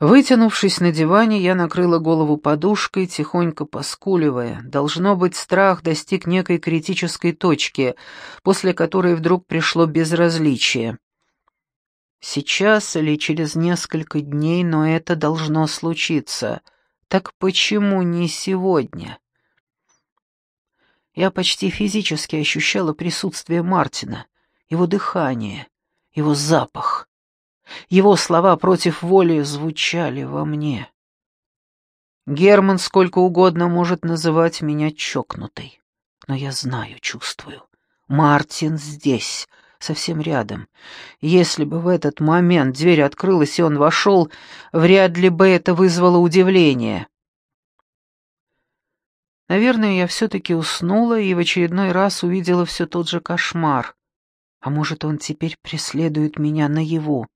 Вытянувшись на диване, я накрыла голову подушкой, тихонько поскуливая. Должно быть, страх достиг некой критической точки, после которой вдруг пришло безразличие. Сейчас или через несколько дней, но это должно случиться. Так почему не сегодня? Я почти физически ощущала присутствие Мартина, его дыхание, его запах. Его слова против воли звучали во мне. Герман сколько угодно может называть меня чокнутой, но я знаю, чувствую. Мартин здесь, совсем рядом. Если бы в этот момент дверь открылась и он вошел, вряд ли бы это вызвало удивление. Наверное, я все-таки уснула и в очередной раз увидела все тот же кошмар. А может, он теперь преследует меня наяву?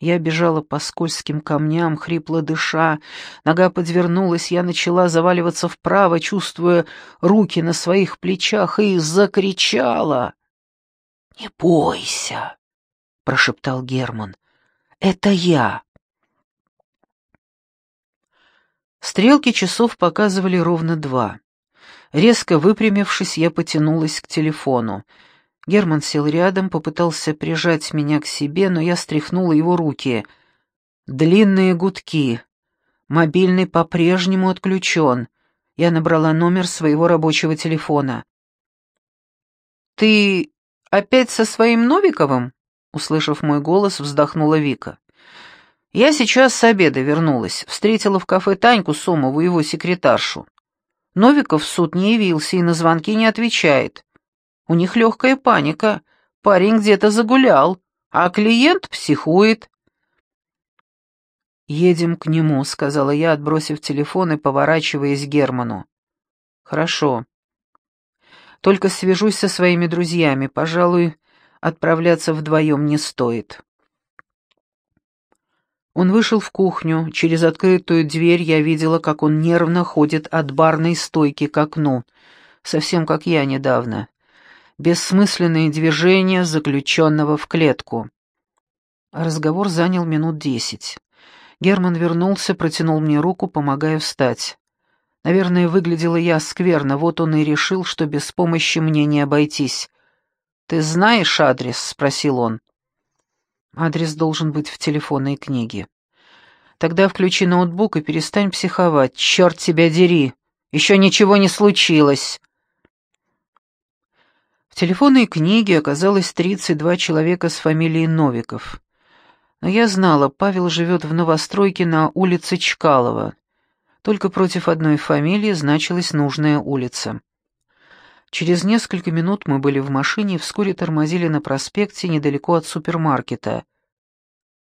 Я бежала по скользким камням, хрипло дыша. Нога подвернулась, я начала заваливаться вправо, чувствуя руки на своих плечах, и закричала. «Не бойся», — прошептал Герман. «Это я». Стрелки часов показывали ровно два. Резко выпрямившись, я потянулась к телефону. Герман сел рядом, попытался прижать меня к себе, но я стряхнула его руки. Длинные гудки. Мобильный по-прежнему отключен. Я набрала номер своего рабочего телефона. «Ты опять со своим Новиковым?» Услышав мой голос, вздохнула Вика. «Я сейчас с обеда вернулась. Встретила в кафе Таньку Сомову, его секретаршу. Новиков в суд не явился и на звонки не отвечает. У них легкая паника. Парень где-то загулял, а клиент психует. «Едем к нему», — сказала я, отбросив телефон и поворачиваясь к Герману. «Хорошо. Только свяжусь со своими друзьями. Пожалуй, отправляться вдвоем не стоит». Он вышел в кухню. Через открытую дверь я видела, как он нервно ходит от барной стойки к окну, совсем как я недавно бессмысленные движения заключенного в клетку. Разговор занял минут десять. Герман вернулся, протянул мне руку, помогая встать. Наверное, выглядела я скверно, вот он и решил, что без помощи мне не обойтись. «Ты знаешь адрес?» — спросил он. «Адрес должен быть в телефонной книге». «Тогда включи ноутбук и перестань психовать. Черт тебя дери! Еще ничего не случилось!» Телефонной книге оказалось 32 человека с фамилией Новиков. Но я знала, Павел живет в новостройке на улице Чкалова. Только против одной фамилии значилась нужная улица. Через несколько минут мы были в машине и вскоре тормозили на проспекте недалеко от супермаркета.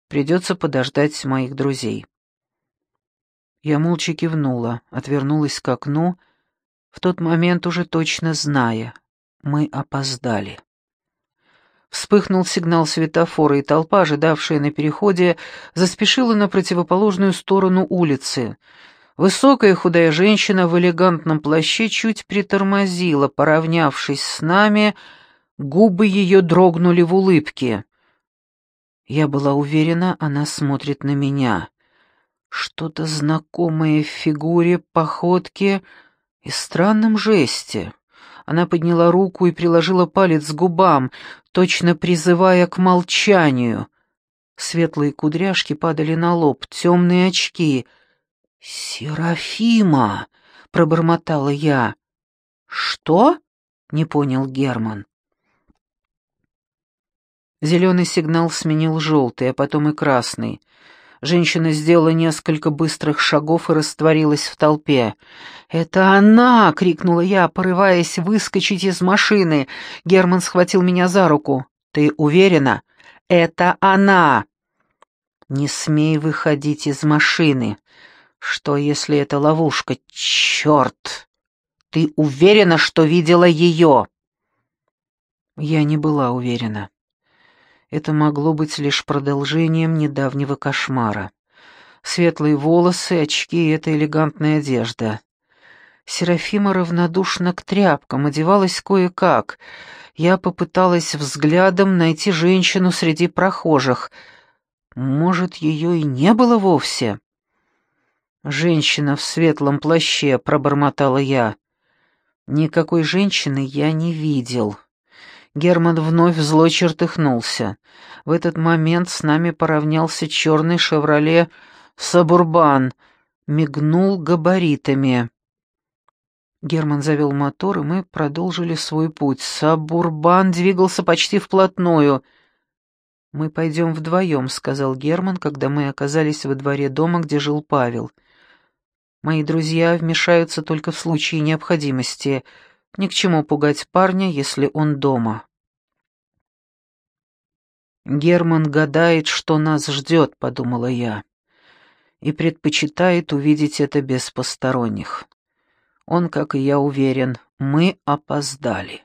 Придется подождать моих друзей. Я молча кивнула, отвернулась к окну, в тот момент уже точно зная, мы опоздали. Вспыхнул сигнал светофора, и толпа, ожидавшая на переходе, заспешила на противоположную сторону улицы. Высокая худая женщина в элегантном плаще чуть притормозила, поравнявшись с нами, губы ее дрогнули в улыбке. Я была уверена, она смотрит на меня. Что-то знакомое в фигуре, походке и странном жесте. Она подняла руку и приложила палец к губам, точно призывая к молчанию. Светлые кудряшки падали на лоб, темные очки. «Серафима!» — пробормотала я. «Что?» — не понял Герман. Зеленый сигнал сменил желтый, а потом и красный — Женщина сделала несколько быстрых шагов и растворилась в толпе. «Это она!» — крикнула я, порываясь выскочить из машины. Герман схватил меня за руку. «Ты уверена?» «Это она!» «Не смей выходить из машины!» «Что, если это ловушка? Черт! Ты уверена, что видела ее?» Я не была уверена. Это могло быть лишь продолжением недавнего кошмара. Светлые волосы, очки и эта элегантная одежда. Серафима равнодушна к тряпкам, одевалась кое-как. Я попыталась взглядом найти женщину среди прохожих, Может, ее и не было вовсе? «Женщина в светлом плаще», — пробормотала я. Никакой женщины я не видел. Герман вновь зло чертыхнулся. В этот момент с нами поравнялся черный «Шевроле Сабурбан», мигнул габаритами. Герман завел мотор, и мы продолжили свой путь. Сабурбан двигался почти вплотную. «Мы пойдем вдвоем», — сказал Герман, когда мы оказались во дворе дома, где жил Павел. «Мои друзья вмешаются только в случае необходимости. Ни к чему пугать парня, если он дома». «Герман гадает, что нас ждет», — подумала я, — «и предпочитает увидеть это без посторонних». Он, как и я, уверен, мы опоздали.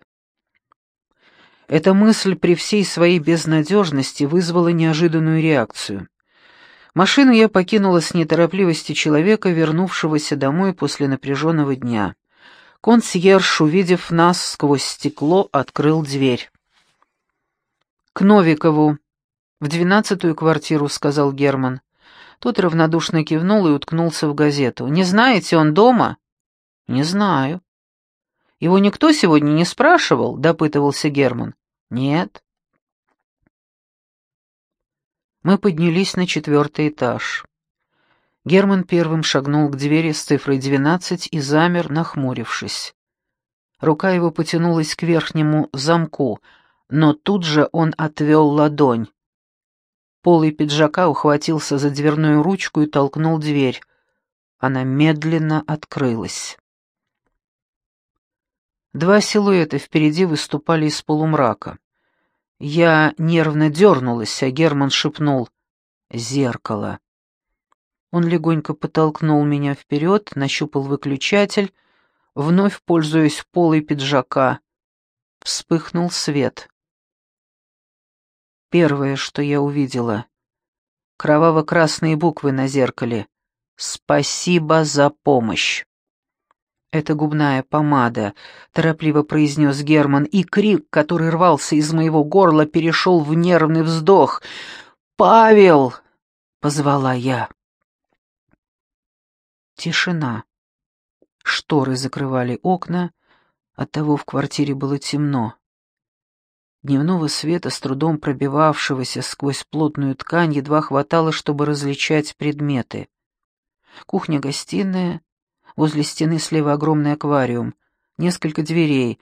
Эта мысль при всей своей безнадежности вызвала неожиданную реакцию. Машину я покинула с неторопливости человека, вернувшегося домой после напряженного дня. Консьерж, увидев нас сквозь стекло, открыл дверь. «К Новикову, в двенадцатую квартиру», — сказал Герман. Тот равнодушно кивнул и уткнулся в газету. «Не знаете, он дома?» «Не знаю». «Его никто сегодня не спрашивал?» — допытывался Герман. «Нет». Мы поднялись на четвертый этаж. Герман первым шагнул к двери с цифрой двенадцать и замер, нахмурившись. Рука его потянулась к верхнему замку, но тут же он отвел ладонь. Полый пиджака ухватился за дверную ручку и толкнул дверь. Она медленно открылась. Два силуэта впереди выступали из полумрака. Я нервно дернулась, а Герман шепнул «Зеркало». Он легонько подтолкнул меня вперед, нащупал выключатель, вновь пользуясь полой пиджака. Вспыхнул свет. Первое, что я увидела — кроваво-красные буквы на зеркале. «Спасибо за помощь». «Это губная помада», — торопливо произнес Герман, и крик, который рвался из моего горла, перешел в нервный вздох. «Павел!» — позвала я. Тишина. Шторы закрывали окна, оттого в квартире было темно. Дневного света, с трудом пробивавшегося сквозь плотную ткань, едва хватало, чтобы различать предметы. Кухня-гостиная, Возле стены слева огромный аквариум, несколько дверей.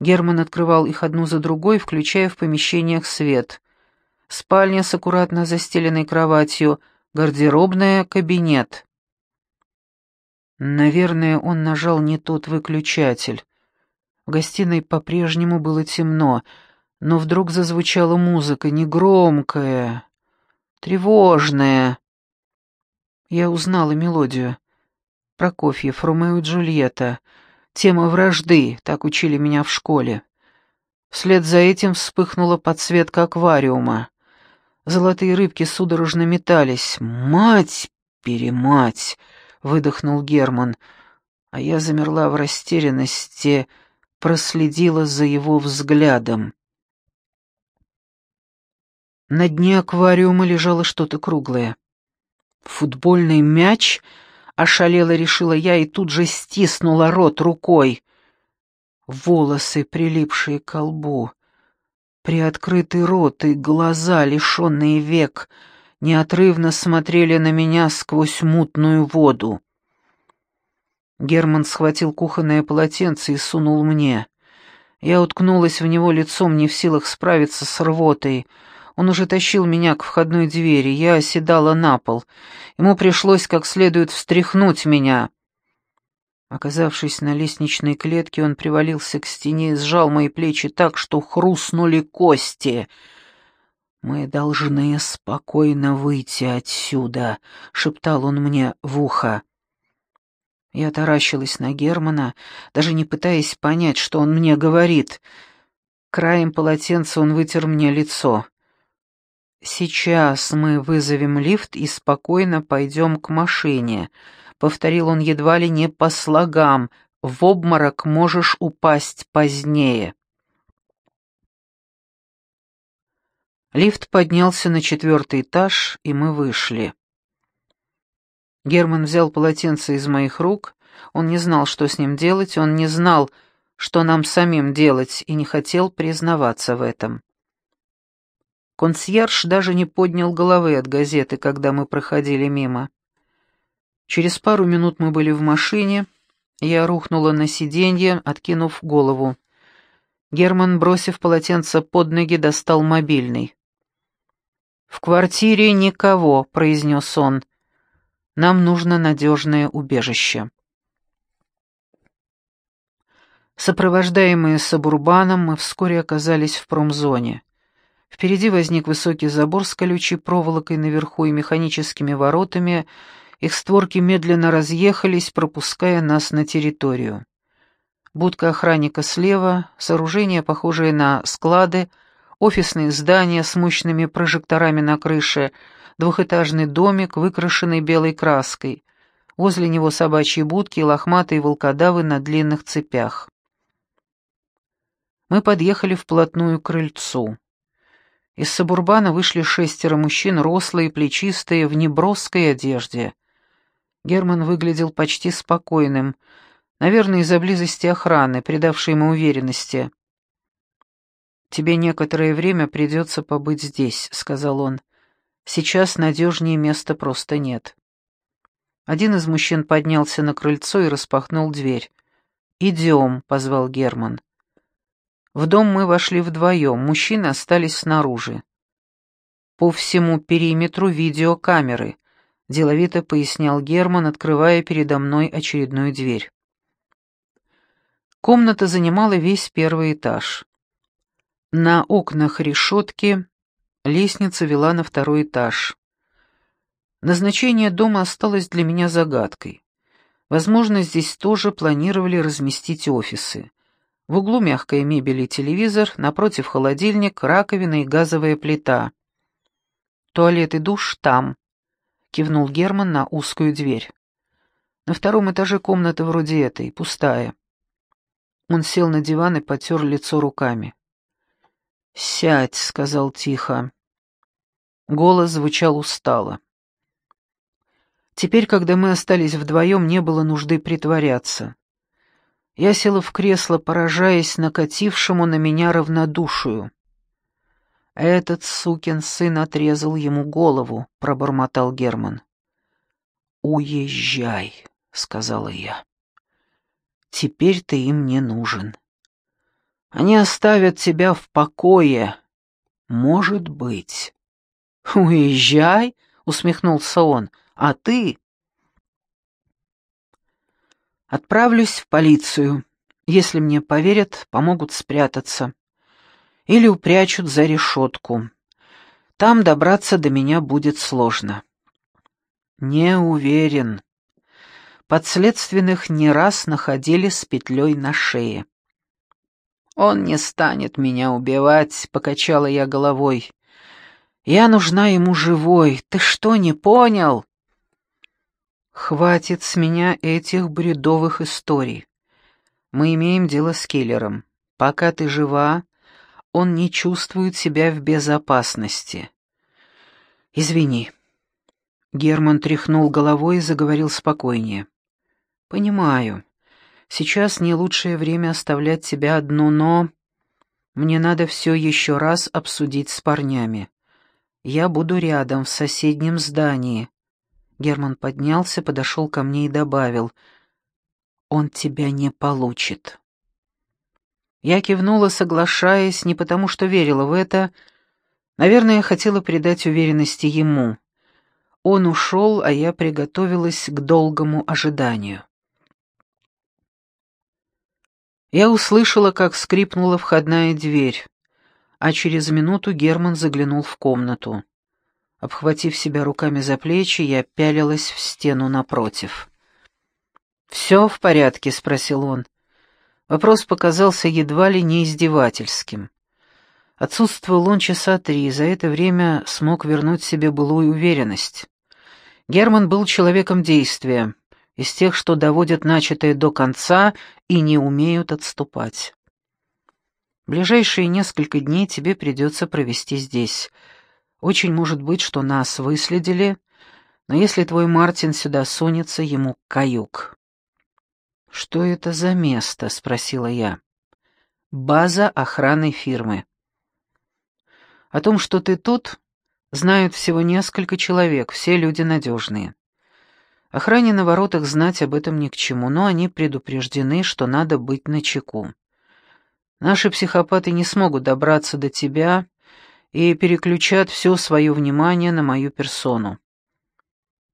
Герман открывал их одну за другой, включая в помещениях свет. Спальня с аккуратно застеленной кроватью, гардеробная, кабинет. Наверное, он нажал не тот выключатель. В гостиной по-прежнему было темно, но вдруг зазвучала музыка, негромкая, тревожная. Я узнала мелодию. Прокофьев, Ромео и Джульетта. Тема вражды, так учили меня в школе. Вслед за этим вспыхнула подсветка аквариума. Золотые рыбки судорожно метались. «Мать-перемать!» — выдохнул Герман. А я замерла в растерянности, проследила за его взглядом. На дне аквариума лежало что-то круглое. Футбольный мяч — Ошалела решила я и тут же стиснула рот рукой. Волосы, прилипшие к лбу, приоткрытый рот и глаза, лишенные век, неотрывно смотрели на меня сквозь мутную воду. Герман схватил кухонное полотенце и сунул мне. Я уткнулась в него лицом, не в силах справиться с рвотой — он уже тащил меня к входной двери, я оседала на пол. Ему пришлось как следует встряхнуть меня. Оказавшись на лестничной клетке, он привалился к стене и сжал мои плечи так, что хрустнули кости. «Мы должны спокойно выйти отсюда», — шептал он мне в ухо. Я таращилась на Германа, даже не пытаясь понять, что он мне говорит. Краем полотенца он вытер мне лицо. «Сейчас мы вызовем лифт и спокойно пойдем к машине», — повторил он едва ли не по слогам. «В обморок можешь упасть позднее». Лифт поднялся на четвертый этаж, и мы вышли. Герман взял полотенце из моих рук. Он не знал, что с ним делать, он не знал, что нам самим делать, и не хотел признаваться в этом. Консьерж даже не поднял головы от газеты, когда мы проходили мимо. Через пару минут мы были в машине, я рухнула на сиденье, откинув голову. Герман, бросив полотенце под ноги, достал мобильный. «В квартире никого», — произнес он. «Нам нужно надежное убежище». Сопровождаемые Сабурбаном, мы вскоре оказались в промзоне. Впереди возник высокий забор с колючей проволокой наверху и механическими воротами, их створки медленно разъехались, пропуская нас на территорию. Будка охранника слева, сооружение, похожее на склады, офисные здания с мощными прожекторами на крыше, двухэтажный домик, выкрашенный белой краской. Возле него собачьи будки и лохматые волкодавы на длинных цепях. Мы подъехали вплотную к крыльцу. Из Сабурбана вышли шестеро мужчин, рослые, плечистые, в неброской одежде. Герман выглядел почти спокойным, наверное, из-за близости охраны, придавшей ему уверенности. «Тебе некоторое время придется побыть здесь», — сказал он. «Сейчас надежнее места просто нет». Один из мужчин поднялся на крыльцо и распахнул дверь. «Идем», — позвал Герман. В дом мы вошли вдвоем, мужчины остались снаружи. По всему периметру видеокамеры, — деловито пояснял Герман, открывая передо мной очередную дверь. Комната занимала весь первый этаж. На окнах решетки, лестница вела на второй этаж. Назначение дома осталось для меня загадкой. Возможно, здесь тоже планировали разместить офисы. В углу мягкая мебель и телевизор, напротив холодильник, раковина и газовая плита. Туалет и душ там, кивнул Герман на узкую дверь. На втором этаже комната вроде этой, пустая. Он сел на диван и потер лицо руками. «Сядь», — сказал тихо. Голос звучал устало. Теперь, когда мы остались вдвоем, не было нужды притворяться. Я села в кресло, поражаясь накатившему на меня равнодушию. «Этот сукин сын отрезал ему голову», — пробормотал Герман. «Уезжай», — сказала я. «Теперь ты им не нужен. Они оставят тебя в покое. Может быть». «Уезжай», — усмехнулся он, — «а ты...» «Отправлюсь в полицию. Если мне поверят, помогут спрятаться или упрячут за решетку. Там добраться до меня будет сложно. Не уверен. Подследственных не раз находили с петлей на шее. «Он не станет меня убивать», — покачала я головой. «Я нужна ему живой. Ты что, не понял?» «Хватит с меня этих бредовых историй. Мы имеем дело с киллером. Пока ты жива, он не чувствует себя в безопасности. Извини. Герман тряхнул головой и заговорил спокойнее. Понимаю. Сейчас не лучшее время оставлять тебя одну, но мне надо все еще раз обсудить с парнями. Я буду рядом, в соседнем здании. Герман поднялся, подошел ко мне и добавил: "Он тебя не получит". Я кивнула, соглашаясь, не потому что верила в это. Наверное, я хотела придать уверенности ему. Он ушел, а я приготовилась к долгому ожиданию. Я услышала, как скрипнула входная дверь, а через минуту Герман заглянул в комнату. Обхватив себя руками за плечи, я пялилась в стену напротив. «Все в порядке?» — спросил он. Вопрос показался едва ли не издевательским. Отсутствовал он часа три, за это время смог вернуть себе былую уверенность. Герман был человеком действия, из тех, что доводят начатое до конца и не умеют отступать. Ближайшие несколько дней тебе придется провести здесь. Очень может быть, что нас выследили, но если твой Мартин сюда сунется, ему каюк». «Что это за место?» — спросила я. «База охраны фирмы». «О том, что ты тут, знают всего несколько человек, все люди надежные. Охране на воротах знать об этом ни к чему, но они предупреждены, что надо быть начеку. Наши психопаты не смогут добраться до тебя и переключат все свое внимание на мою персону.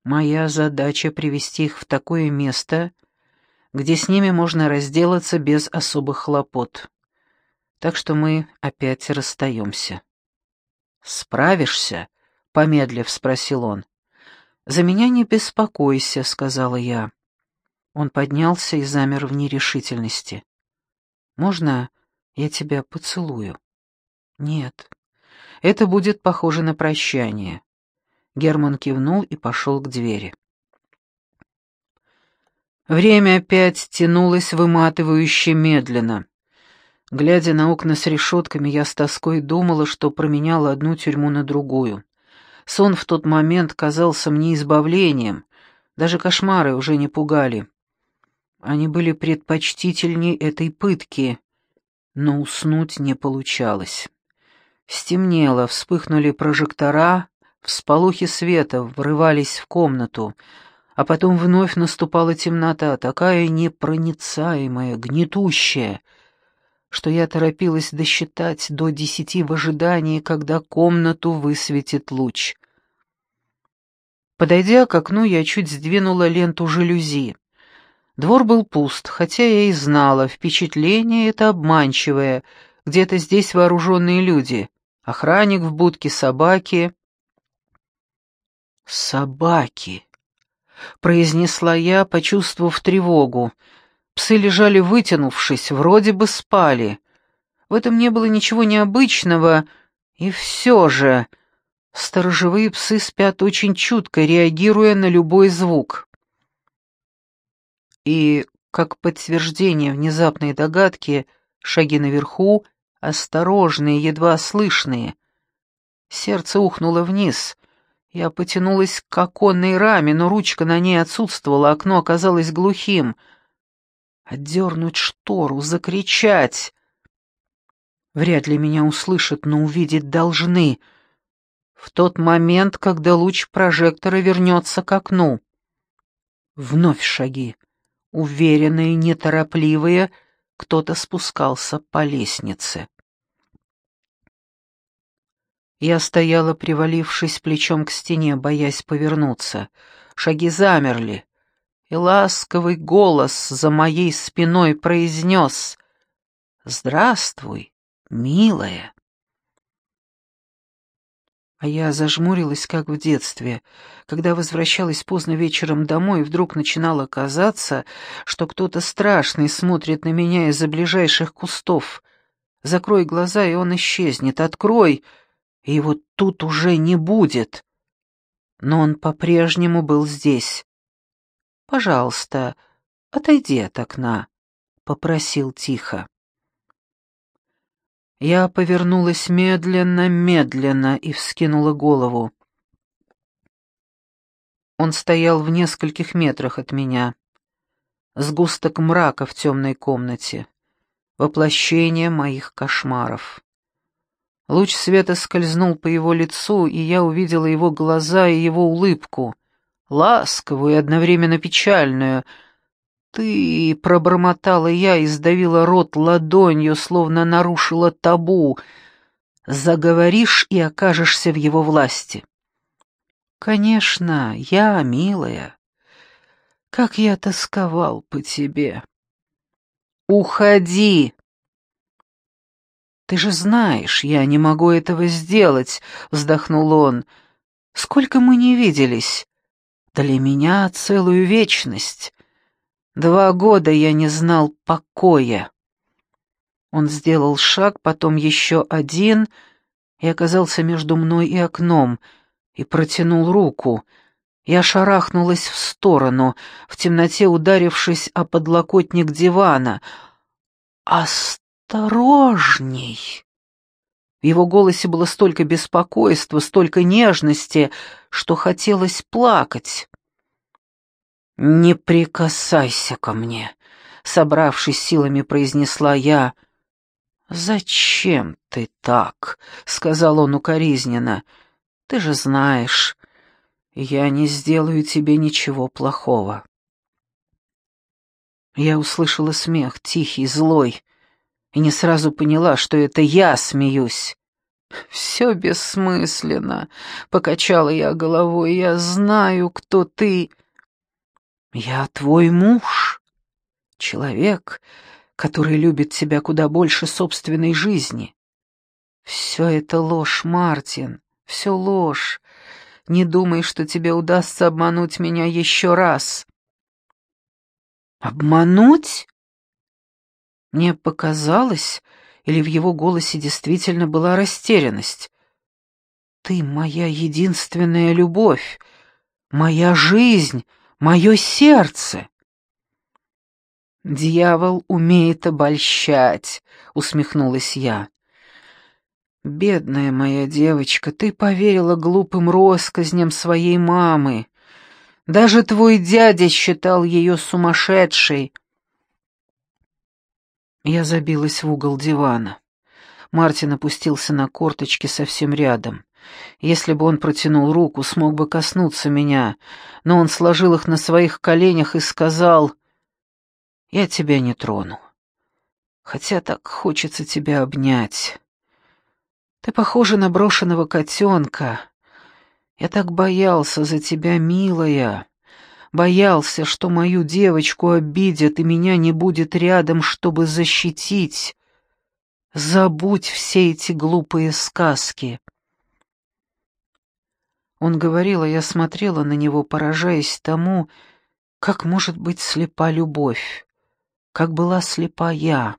Моя задача — привести их в такое место, где с ними можно разделаться без особых хлопот. Так что мы опять расстаемся. «Справишься?» — помедлив спросил он. «За меня не беспокойся», — сказала я. Он поднялся и замер в нерешительности. «Можно я тебя поцелую?» «Нет. Это будет похоже на прощание». Герман кивнул и пошел к двери. Время опять тянулось выматывающе медленно. Глядя на окна с решетками, я с тоской думала, что променяла одну тюрьму на другую. Сон в тот момент казался мне избавлением, даже кошмары уже не пугали. Они были предпочтительней этой пытки, но уснуть не получалось. Стемнело, вспыхнули прожектора, всполохи света врывались в комнату, а потом вновь наступала темнота, такая непроницаемая, гнетущая, что я торопилась досчитать до десяти в ожидании, когда комнату высветит луч. Подойдя к окну, я чуть сдвинула ленту жалюзи. Двор был пуст, хотя я и знала, впечатление это обманчивое, где-то здесь вооруженные люди, охранник в будке, собаки. «Собаки!» — произнесла я, почувствовав тревогу. Псы лежали вытянувшись, вроде бы спали. В этом не было ничего необычного, и все же... Сторожевые псы спят очень чутко, реагируя на любой звук. И, как подтверждение внезапной догадки, шаги наверху, осторожные, едва слышные. Сердце ухнуло вниз. Я потянулась к оконной раме, но ручка на ней отсутствовала, окно оказалось глухим. Отдернуть штору, закричать. Вряд ли меня услышат, но увидеть должны. В тот момент, когда луч прожектора вернется к окну. Вновь шаги уверенные, неторопливые, кто-то спускался по лестнице. Я стояла, привалившись плечом к стене, боясь повернуться. Шаги замерли, и ласковый голос за моей спиной произнес «Здравствуй, милая». А я зажмурилась, как в детстве, когда возвращалась поздно вечером домой, и вдруг начинало казаться, что кто-то страшный смотрит на меня из-за ближайших кустов. Закрой глаза, и он исчезнет. Открой, и его тут уже не будет. Но он по-прежнему был здесь. «Пожалуйста, отойди от окна», — попросил тихо. Я повернулась медленно-медленно и вскинула голову. Он стоял в нескольких метрах от меня. Сгусток мрака в темной комнате. Воплощение моих кошмаров. Луч света скользнул по его лицу, и я увидела его глаза и его улыбку, ласковую и одновременно печальную — «Ты!» — пробормотала я и сдавила рот ладонью, словно нарушила табу. «Заговоришь и окажешься в его власти». «Конечно, я, милая. Как я тосковал по тебе». «Уходи!» «Ты же знаешь, я не могу этого сделать», — вздохнул он. «Сколько мы не виделись? Для меня целую вечность». Два года я не знал покоя. Он сделал шаг, потом еще один, и оказался между мной и окном, и протянул руку. Я шарахнулась в сторону, в темноте ударившись о подлокотник дивана. «Осторожней!» В его голосе было столько беспокойства, столько нежности, что хотелось плакать. «Не прикасайся ко мне», — собравшись силами, произнесла я. «Зачем ты так?» — сказал он укоризненно. «Ты же знаешь, я не сделаю тебе ничего плохого». Я услышала смех, тихий, злой, и не сразу поняла, что это я смеюсь. «Все бессмысленно», — покачала я головой, — «я знаю, кто ты». «Я твой муж, человек, который любит тебя куда больше собственной жизни». «Все это ложь, Мартин, все ложь. Не думай, что тебе удастся обмануть меня еще раз». «Обмануть?» Мне показалось, или в его голосе действительно была растерянность. «Ты моя единственная любовь, моя жизнь, мое сердце. «Дьявол умеет обольщать», — усмехнулась я. «Бедная моя девочка, ты поверила глупым россказням своей мамы. Даже твой дядя считал ее сумасшедшей». Я забилась в угол дивана. Мартин опустился на корточки совсем рядом. Если бы он протянул руку, смог бы коснуться меня, но он сложил их на своих коленях и сказал, «Я тебя не трону, хотя так хочется тебя обнять. Ты похожа на брошенного котенка. Я так боялся за тебя, милая, боялся, что мою девочку обидят и меня не будет рядом, чтобы защитить. Забудь все эти глупые сказки». Он говорил, а я смотрела на него, поражаясь тому, как может быть слепа любовь, как была слепа я.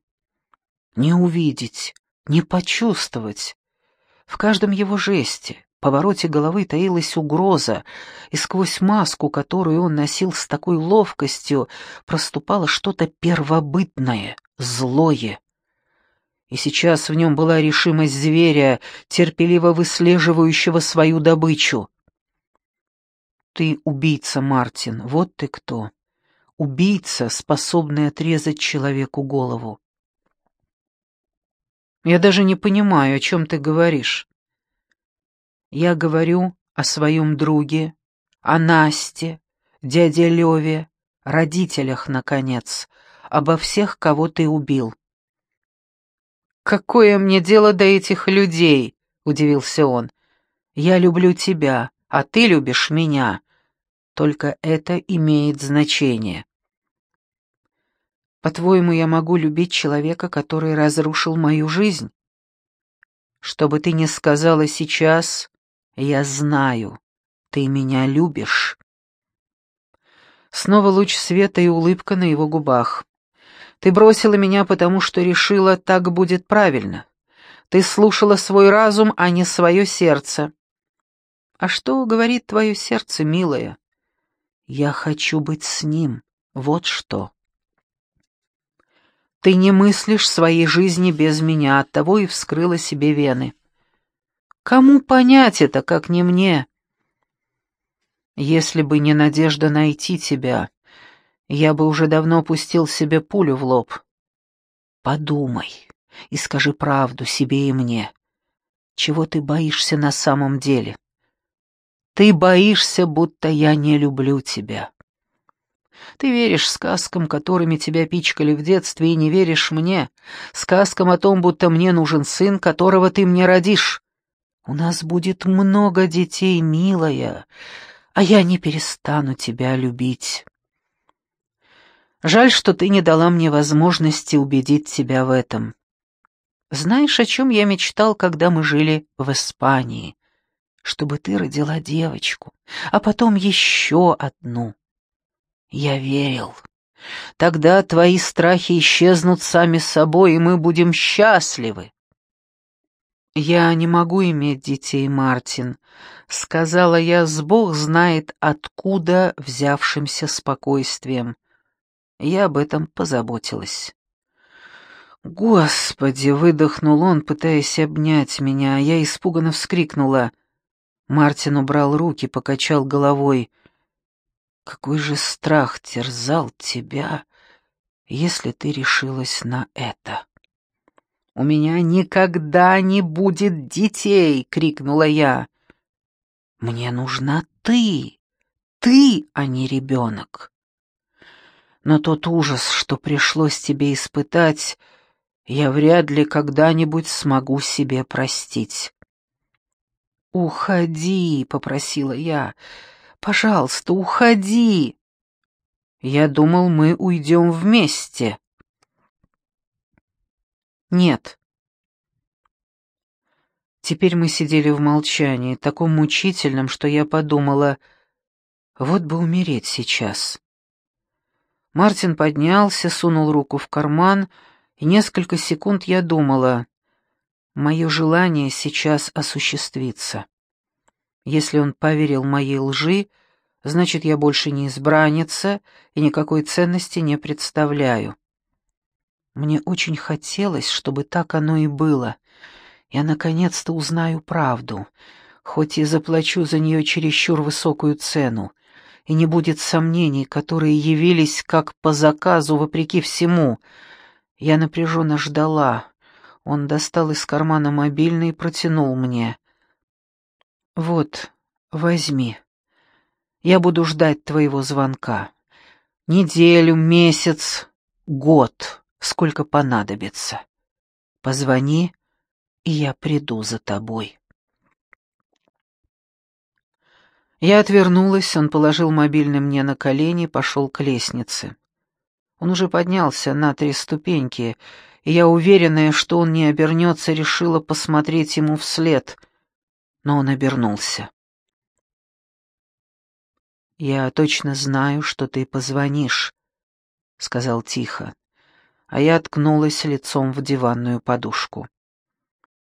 Не увидеть, не почувствовать. В каждом его жесте, повороте головы таилась угроза, и сквозь маску, которую он носил с такой ловкостью, проступало что-то первобытное, злое. И сейчас в нем была решимость зверя, терпеливо выслеживающего свою добычу. «Ты убийца, Мартин, вот ты кто. Убийца, способный отрезать человеку голову». «Я даже не понимаю, о чем ты говоришь». «Я говорю о своем друге, о Насте, дяде Леве, родителях, наконец, обо всех, кого ты убил». «Какое мне дело до этих людей?» — удивился он. «Я люблю тебя, а ты любишь меня. Только это имеет значение». «По-твоему, я могу любить человека, который разрушил мою жизнь?» «Что бы ты ни сказала сейчас, я знаю, ты меня любишь». Снова луч света и улыбка на его губах. Ты бросила меня, потому что решила, так будет правильно. Ты слушала свой разум, а не свое сердце. А что говорит твое сердце, милая? Я хочу быть с ним, вот что. Ты не мыслишь своей жизни без меня, оттого и вскрыла себе вены. Кому понять это, как не мне? Если бы не надежда найти тебя, я бы уже давно пустил себе пулю в лоб. Подумай и скажи правду себе и мне. Чего ты боишься на самом деле? Ты боишься, будто я не люблю тебя. Ты веришь сказкам, которыми тебя пичкали в детстве, и не веришь мне, сказкам о том, будто мне нужен сын, которого ты мне родишь. У нас будет много детей, милая, а я не перестану тебя любить. Жаль, что ты не дала мне возможности убедить тебя в этом. Знаешь, о чем я мечтал, когда мы жили в Испании? Чтобы ты родила девочку, а потом еще одну. Я верил. Тогда твои страхи исчезнут сами собой, и мы будем счастливы. «Я не могу иметь детей, Мартин», — сказала я с бог знает откуда взявшимся спокойствием. Я об этом позаботилась. «Господи!» — выдохнул он, пытаясь обнять меня, а я испуганно вскрикнула. Мартин убрал руки, покачал головой. «Какой же страх терзал тебя, если ты решилась на это?» «У меня никогда не будет детей!» — крикнула я. «Мне нужна ты! Ты, а не ребенок!» Но тот ужас, что пришлось тебе испытать, я вряд ли когда-нибудь смогу себе простить. «Уходи», — попросила я. «Пожалуйста, уходи». Я думал, мы уйдем вместе. Нет. Теперь мы сидели в молчании, таком мучительном, что я подумала, вот бы умереть сейчас. Мартин поднялся, сунул руку в карман, и несколько секунд я думала, мое желание сейчас осуществится. Если он поверил моей лжи, значит, я больше не избранница и никакой ценности не представляю. Мне очень хотелось, чтобы так оно и было. Я наконец-то узнаю правду, хоть и заплачу за нее чересчур высокую цену, и не будет сомнений, которые явились как по заказу вопреки всему. Я напряженно ждала. Он достал из кармана мобильный и протянул мне. «Вот, возьми. Я буду ждать твоего звонка. Неделю, месяц, год» сколько понадобится. Позвони, и я приду за тобой. Я отвернулась, он положил мобильный мне на колени и пошел к лестнице. Он уже поднялся на три ступеньки, и я, уверенная, что он не обернется, решила посмотреть ему вслед, но он обернулся. «Я точно знаю, что ты позвонишь», — сказал тихо а я ткнулась лицом в диванную подушку.